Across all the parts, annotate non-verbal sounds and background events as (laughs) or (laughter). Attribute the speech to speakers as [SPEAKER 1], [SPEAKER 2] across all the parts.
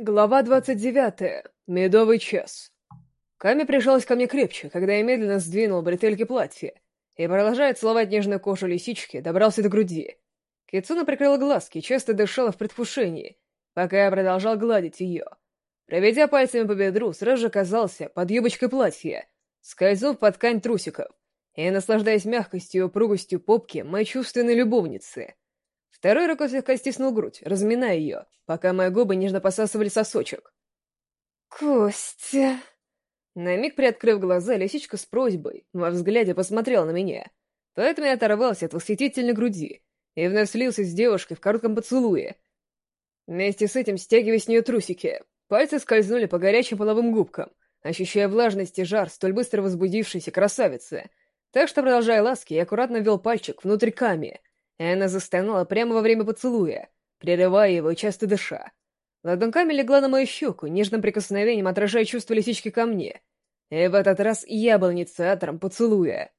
[SPEAKER 1] Глава 29. Медовый час. Ками прижалась ко мне крепче, когда я медленно сдвинул бретельки платья и, продолжая целовать нежную кожу лисички, добрался до груди. Кицуна прикрыла глазки, часто дышала в предвкушении, пока я продолжал гладить ее. Проведя пальцами по бедру, сразу же оказался под юбочкой платья, скользнув под ткань трусиков и наслаждаясь мягкостью и упругостью попки моей чувственной любовницы — Второй рукой слегка стиснул грудь, разминая ее, пока мои губы нежно посасывали сосочек.
[SPEAKER 2] «Костя...»
[SPEAKER 1] На миг приоткрыв глаза, лисичка с просьбой во взгляде посмотрела на меня. Поэтому я оторвался от восхитительной груди и вновь слился с девушкой в коротком поцелуе. Вместе с этим стягивая с нее трусики, пальцы скользнули по горячим половым губкам, ощущая влажность и жар столь быстро возбудившейся красавицы. Так что, продолжая ласки, я аккуратно ввел пальчик внутрь ками — она застонала прямо во время поцелуя, прерывая его часто дыша. Ладонками легла на мою щеку, нежным прикосновением отражая чувство лисички ко мне. И в этот раз я был инициатором поцелуя.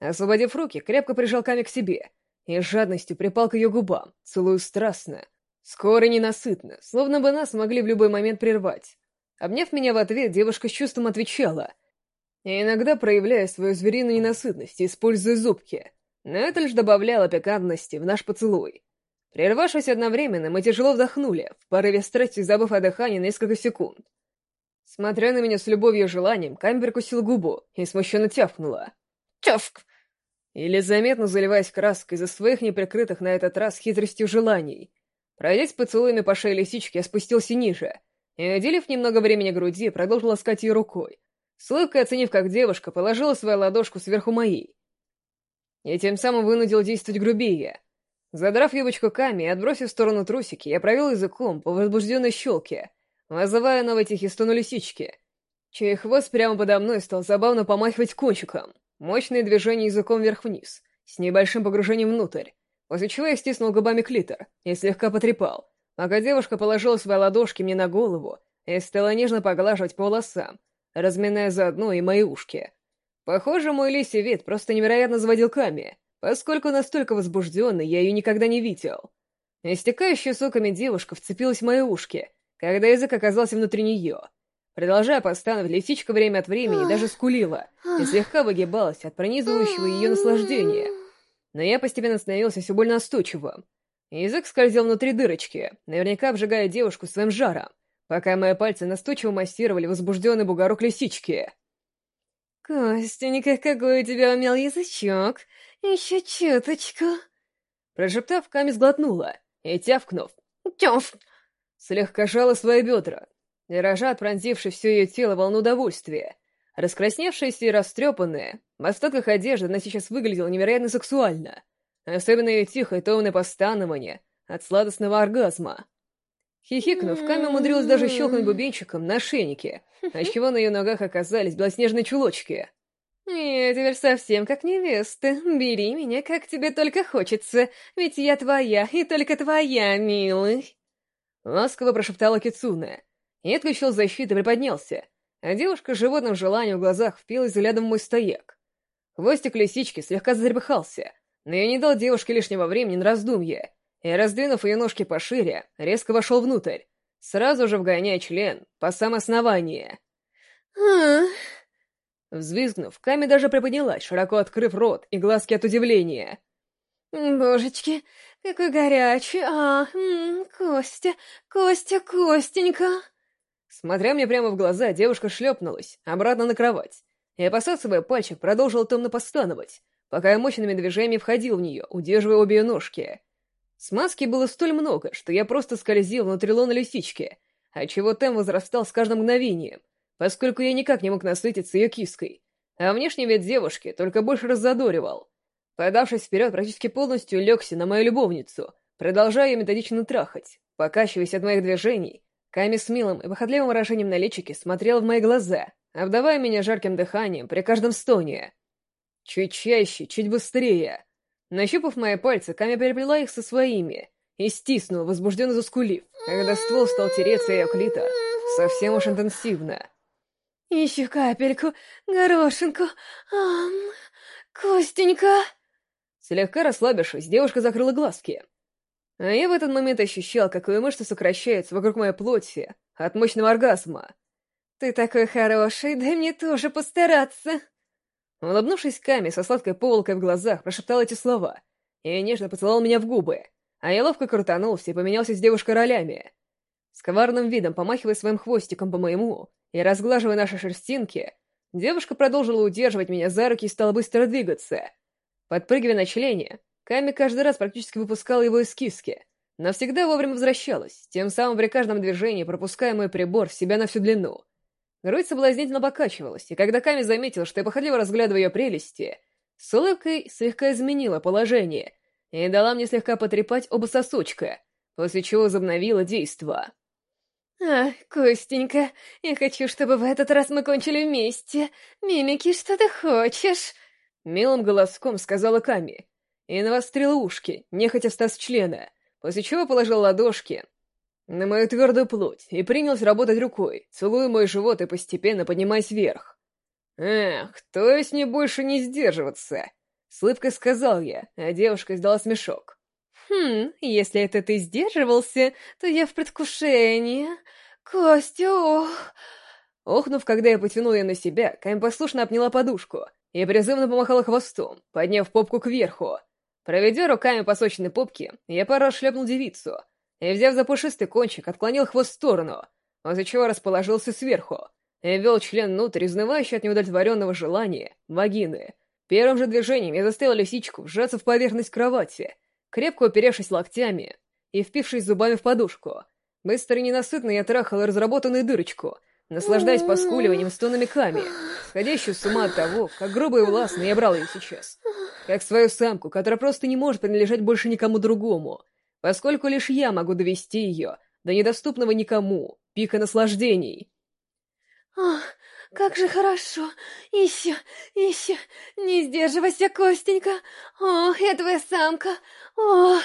[SPEAKER 1] Освободив руки, крепко прижал Ками к себе и с жадностью припал к ее губам, целую страстно, скоро и ненасытно, словно бы нас могли в любой момент прервать. Обняв меня в ответ, девушка с чувством отвечала, и иногда проявляя свою звериную ненасытность, используя зубки — но это лишь добавляло пикантности в наш поцелуй. Прервавшись одновременно, мы тяжело вдохнули, в порыве страсти забыв о дыхании несколько секунд. Смотря на меня с любовью и желанием, Камбер кусил губу и смущенно тявкнула. «Тявк!» Или заметно заливаясь краской из-за своих неприкрытых на этот раз хитростью желаний. Пройдясь поцелуями по шее лисички, я спустился ниже и, уделив немного времени груди, продолжил ласкать ее рукой. С оценив, как девушка положила свою ладошку сверху моей, и тем самым вынудил действовать грубее. Задрав юбочку Ками и отбросив в сторону трусики, я провел языком по возбужденной щелке, вызывая новые тихие стоны лисички, чей хвост прямо подо мной стал забавно помахивать кончиком. Мощные движения языком вверх-вниз, с небольшим погружением внутрь, после чего я стиснул губами клитор и слегка потрепал, пока девушка положила свои ладошки мне на голову и стала нежно поглаживать по волосам, разминая заодно и мои ушки. Похоже, мой лисий вид просто невероятно заводил Ками, поскольку настолько возбужденный я ее никогда не видел. Истекающая соками девушка вцепилась в мои ушки, когда язык оказался внутри нее. Продолжая постановить, лисичка время от времени даже скулила и слегка выгибалась от пронизывающего ее наслаждения. Но я постепенно становился все больно настойчивым. Язык скользил внутри дырочки, наверняка обжигая девушку своим жаром, пока мои пальцы настойчиво массировали возбужденный бугорок лисички.
[SPEAKER 2] «Костенька, какой у тебя умел язычок! Еще чуточку!»
[SPEAKER 1] Прошептав, Ками сглотнула и, тявкнув, «Тёф!» слегка жала свои бедра, дрожа от пронзившей все ее тело волну удовольствия. Раскрасневшаяся и растрепанная, в остатках одежды она сейчас выглядела невероятно сексуально, особенно ее тихое томное постанование от сладостного оргазма. Хихикнув, Ками умудрилась даже щелкнуть бубенчиком на шейнике, (laughs) отчего на ее ногах оказались белоснежные чулочки.
[SPEAKER 2] «Я теперь совсем как невеста. Бери меня, как тебе только хочется, ведь я твоя и только твоя, милый!»
[SPEAKER 1] Ласково прошептала Кицуна. И отключил защиту и приподнялся, а девушка с животным желанием в глазах впилась взглядом в мой стояк. Хвостик лисички слегка затрепыхался, но я не дал девушке лишнего времени на раздумье, и, раздвинув ее ножки пошире, резко вошел внутрь, сразу же вгоняя член по сам основание. Взвизгнув, Ками даже приподнялась, широко открыв рот и глазки от удивления.
[SPEAKER 2] «Божечки, какой горячий! А, м -м, Костя, Костя, Костенька!»
[SPEAKER 1] Смотря мне прямо в глаза, девушка шлепнулась обратно на кровать и, посасывая пальчик, продолжила томно постановать, пока я мощными движениями входил в нее, удерживая обе ее ножки. Смазки было столь много, что я просто скользил внутри лона лисички, отчего темп возрастал с каждым мгновением, поскольку я никак не мог насытиться ее киской, а внешний вид девушки только больше раззадоривал. Подавшись вперед, практически полностью легся на мою любовницу, продолжая ее методично трахать. Покачиваясь от моих движений, Ками с милым и выходливым выражением на личике смотрел в мои глаза, обдавая меня жарким дыханием при каждом стоне. Чуть чаще, чуть быстрее. Нащупав мои пальцы, Ками переплела их со своими и стиснула, возбужденно заскулив, когда ствол стал тереться ее клитор совсем уж интенсивно.
[SPEAKER 2] «Еще капельку, горошинку, ам, Костенька!»
[SPEAKER 1] Слегка расслабившись, девушка закрыла глазки. А я в этот момент ощущал, как ее мышцы сокращаются вокруг моей плоти, от мощного оргазма.
[SPEAKER 2] «Ты такой хороший, дай мне тоже постараться!»
[SPEAKER 1] Улыбнувшись Ками со сладкой поволокой в глазах, прошептал эти слова и нежно поцеловал меня в губы, а я ловко крутанулся и поменялся с девушкой ролями. С коварным видом, помахивая своим хвостиком по моему и разглаживая наши шерстинки, девушка продолжила удерживать меня за руки и стала быстро двигаться. Подпрыгивая на члене, Ками каждый раз практически выпускала его из киски, но всегда вовремя возвращалась, тем самым при каждом движении пропуская мой прибор в себя на всю длину. Грудь соблазнительно покачивалась, и когда Ками заметил, что я походливо разглядываю ее прелести, с улыбкой слегка изменила положение и дала мне слегка потрепать оба сосочка, после чего возобновила действо.
[SPEAKER 2] «А, Костенька, я хочу, чтобы в этот раз мы кончили вместе. Мимики, что ты хочешь?»
[SPEAKER 1] Милым голоском сказала Ками и навострила ушки, нехотя встав с члена, после чего положил ладошки на мою твердую плоть и принялся работать рукой, целуя мой живот и постепенно поднимаясь вверх. «Эх, то есть мне больше не сдерживаться?» С сказал я, а девушка издала смешок.
[SPEAKER 2] «Хм, если это ты сдерживался, то я в предвкушении. Костя, ох...»
[SPEAKER 1] Охнув, когда я потянул ее на себя, Кайм послушно обняла подушку и призывно помахала хвостом, подняв попку кверху. Проведя руками по сочной попке, я пару раз шлепнул девицу и, взяв за пушистый кончик, отклонил хвост в сторону, после чего расположился сверху и ввел член внутрь, изнывающий от неудовлетворенного желания, вагины. Первым же движением я заставил лисичку вжаться в поверхность кровати, крепко уперевшись локтями и впившись зубами в подушку. Быстро и ненасытно я трахал разработанную дырочку, наслаждаясь поскуливанием стонами Ками, сходящую с ума от того, как грубо и властно я брал ее сейчас. Как свою самку, которая просто не может принадлежать больше никому другому, поскольку лишь я могу довести ее до недоступного никому пика наслаждений.
[SPEAKER 2] «Ах, как же хорошо! Еще, еще! Не сдерживайся, Костенька! Ох, я твоя самка! Ох!»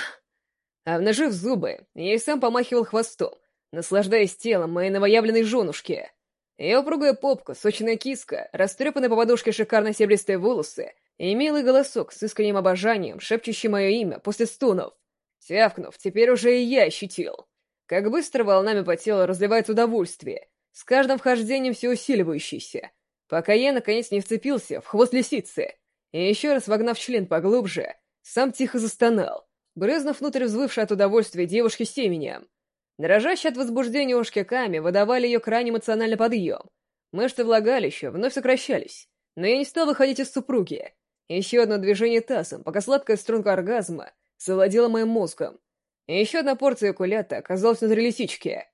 [SPEAKER 1] Обнажив зубы, я и сам помахивал хвостом, наслаждаясь телом моей новоявленной женушки. Ее упругая попка, сочная киска, растрепанные по подушке шикарно серебристые волосы и милый голосок с искренним обожанием, шепчущий мое имя после стонов. Тявкнув, теперь уже и я ощутил. Как быстро волнами по телу разливается удовольствие, с каждым вхождением все усиливающийся, пока я, наконец, не вцепился в хвост лисицы, и еще раз вогнав член поглубже, сам тихо застонал, брызнув внутрь взвывшей от удовольствия девушки семенем. Дрожащие от возбуждения ушки Ками выдавали ее крайне эмоциональный подъем. Мышцы влагалища вновь сокращались, но я не стал выходить из супруги. Еще одно движение тазом, пока сладкая струнка оргазма завладела моим мозгом. И еще одна порция кулята оказалась внутри лисички.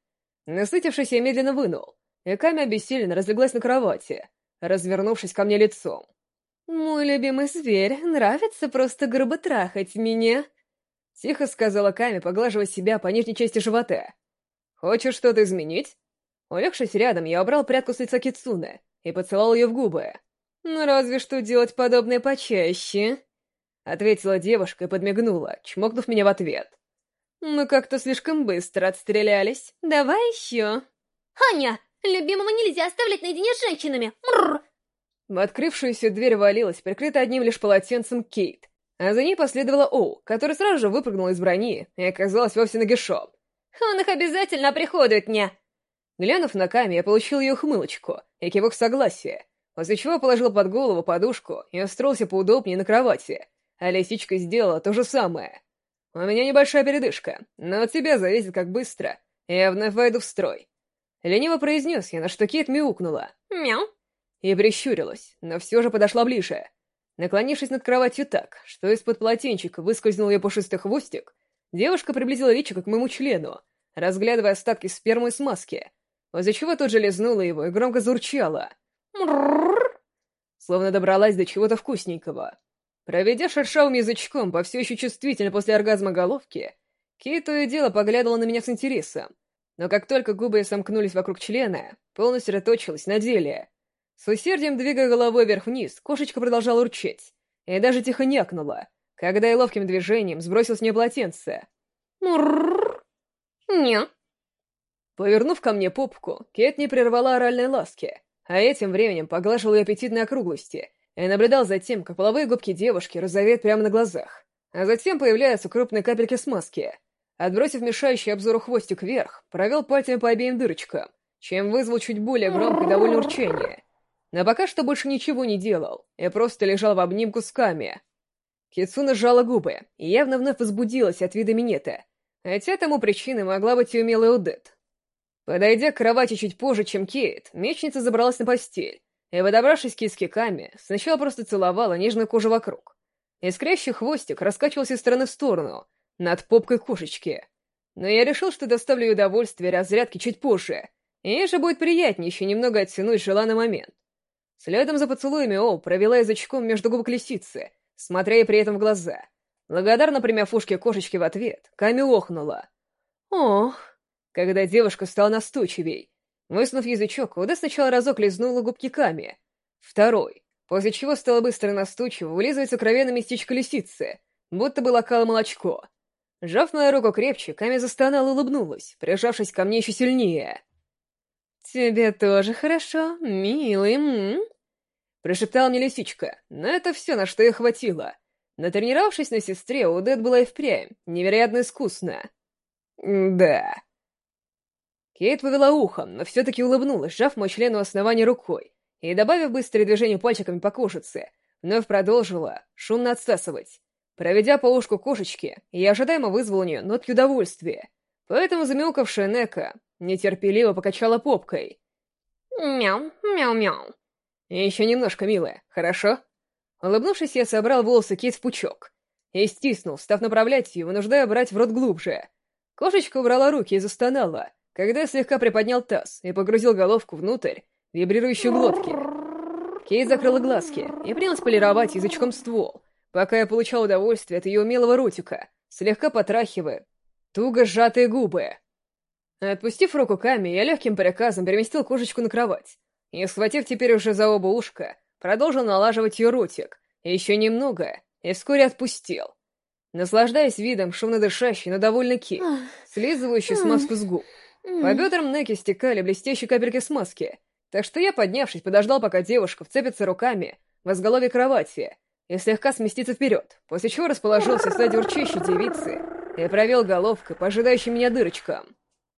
[SPEAKER 1] Насытившись, я медленно вынул, и Ками обессиленно разлеглась на кровати, развернувшись ко мне лицом.
[SPEAKER 2] «Мой любимый зверь, нравится просто грубо трахать меня?»
[SPEAKER 1] — тихо сказала Ками, поглаживая себя по нижней части живота. «Хочешь что-то изменить?» Улегшись рядом, я убрал прядку с лица Кицуны и поцеловал ее в губы.
[SPEAKER 2] «Ну, разве что делать подобное почаще», —
[SPEAKER 1] ответила девушка и подмигнула, чмокнув меня в ответ.
[SPEAKER 2] «Мы как-то слишком быстро отстрелялись. Давай еще».
[SPEAKER 3] «Аня, любимого нельзя оставлять наедине с женщинами! Мрррр!»
[SPEAKER 1] В открывшуюся дверь валилась, прикрыта одним лишь полотенцем, Кейт, а за ней последовала Оу, которая сразу же выпрыгнула из брони и оказалась вовсе нагишом.
[SPEAKER 3] «Он их обязательно приходует мне!»
[SPEAKER 1] Глянув на Ками, я получил ее хмылочку и кивок согласия, после чего положил под голову подушку и устроился поудобнее на кровати, а лисичка сделала то же самое. У меня небольшая передышка, но от тебя зависит, как быстро я вновь войду в строй. Лениво произнес я, на что Кит мяукнула.
[SPEAKER 3] «Мяу!»
[SPEAKER 1] И прищурилась, но все же подошла ближе. Наклонившись над кроватью так, что из-под полотенчика выскользнул ее пушистый хвостик, девушка приблизила личико к моему члену, разглядывая остатки спермы и смазки, после чего тут же лизнула его и громко зурчала.
[SPEAKER 3] Мрррр!
[SPEAKER 1] Словно добралась до чего-то вкусненького. Проведя шершавым язычком по все еще чувствительно после оргазма головки, Кей то и дело поглядывала на меня с интересом, но как только губы сомкнулись вокруг члена, полностью сосредоточилась на деле — с усердием двигая головой вверх-вниз, кошечка продолжала урчать, и даже тихо някнула, когда я ловким движением сбросил с нее полотенце.
[SPEAKER 3] Мурррр. Не.
[SPEAKER 1] Повернув ко мне попку, Кет не прервала оральной ласки, а этим временем поглаживал ее аппетитные округлости и наблюдал за тем, как половые губки девушки розовеют прямо на глазах, а затем появляются крупные капельки смазки. отбросив мешающий обзору хвостик вверх, провел пальцами по обеим дырочкам, чем вызвал чуть более громкое довольно урчание. Но пока что больше ничего не делал, я просто лежал в обнимку с Ками. Кицуна сжала губы и явно вновь возбудилась от вида минета, хотя тому причиной могла быть и умелая Удет. Подойдя к кровати чуть позже, чем Кейт, мечница забралась на постель, и, подобравшись киске Ками, сначала просто целовала нежную кожу вокруг. Искрящий хвостик раскачивался из стороны в сторону, над попкой кошечки. Но я решил, что доставлю ей удовольствие разрядки чуть позже, и ей же будет приятнее еще немного оттянуть желанный момент. Следом за поцелуями Ол провела язычком между губ лисицы, смотря ей при этом в глаза. Благодарно примяв ушки кошечки в ответ, Ками охнула. «Ох!» Когда девушка стала настойчивей, Высунув язычок, Уда сначала разок лизнула губки Ками. Второй, после чего стало быстро настойчиво вылизывать сокровенное местечко лисицы, будто бы лакало молочко. Сжав мою руку крепче, Ками застонала и улыбнулась, прижавшись ко мне еще сильнее. «Тебе тоже хорошо, милый, м?», Прошептала мне лисичка, но это все, на что ей хватило. Натренировавшись на сестре, Удет была и впрямь невероятно искусна. «Да», Кейт повела ухом, но все-таки улыбнулась, сжав мой член у основания рукой, и, добавив быстрое движение пальчиками по кошице, вновь продолжила шумно отсасывать. Проведя по ушку кошечки, я ожидаемо вызвал у нее нотки удовольствия, поэтому замяукавшая Нека нетерпеливо покачала попкой.
[SPEAKER 3] «Мяу, мяу-мяу».
[SPEAKER 1] «Еще немножко, милая, хорошо?» Улыбнувшись, я собрал волосы Кейт в пучок и стиснул, став направлять ее, вынуждая брать в рот глубже. Кошечка убрала руки и застонала, когда слегка приподнял таз и погрузил головку внутрь вибрирующей глотки. Кейт закрыла глазки и принялась полировать язычком ствол, пока я получал удовольствие от ее умелого ротика, слегка потрахивая туго сжатые губы. Отпустив руку Ками, я легким приказом переместил кошечку на кровать и, схватив теперь уже за оба ушка, продолжил налаживать ее ротик, еще немного, и вскоре отпустил. Наслаждаясь видом шумно дышащей, но довольно Ки, слизывающей смазку с губ, по бедрам Неки стекали блестящие капельки смазки, так что я, поднявшись, подождал, пока девушка вцепится руками в изголовье кровати и слегка сместится вперед, после чего расположился сзади урчащей девицы и провел головкой по ожидающим меня дырочкам.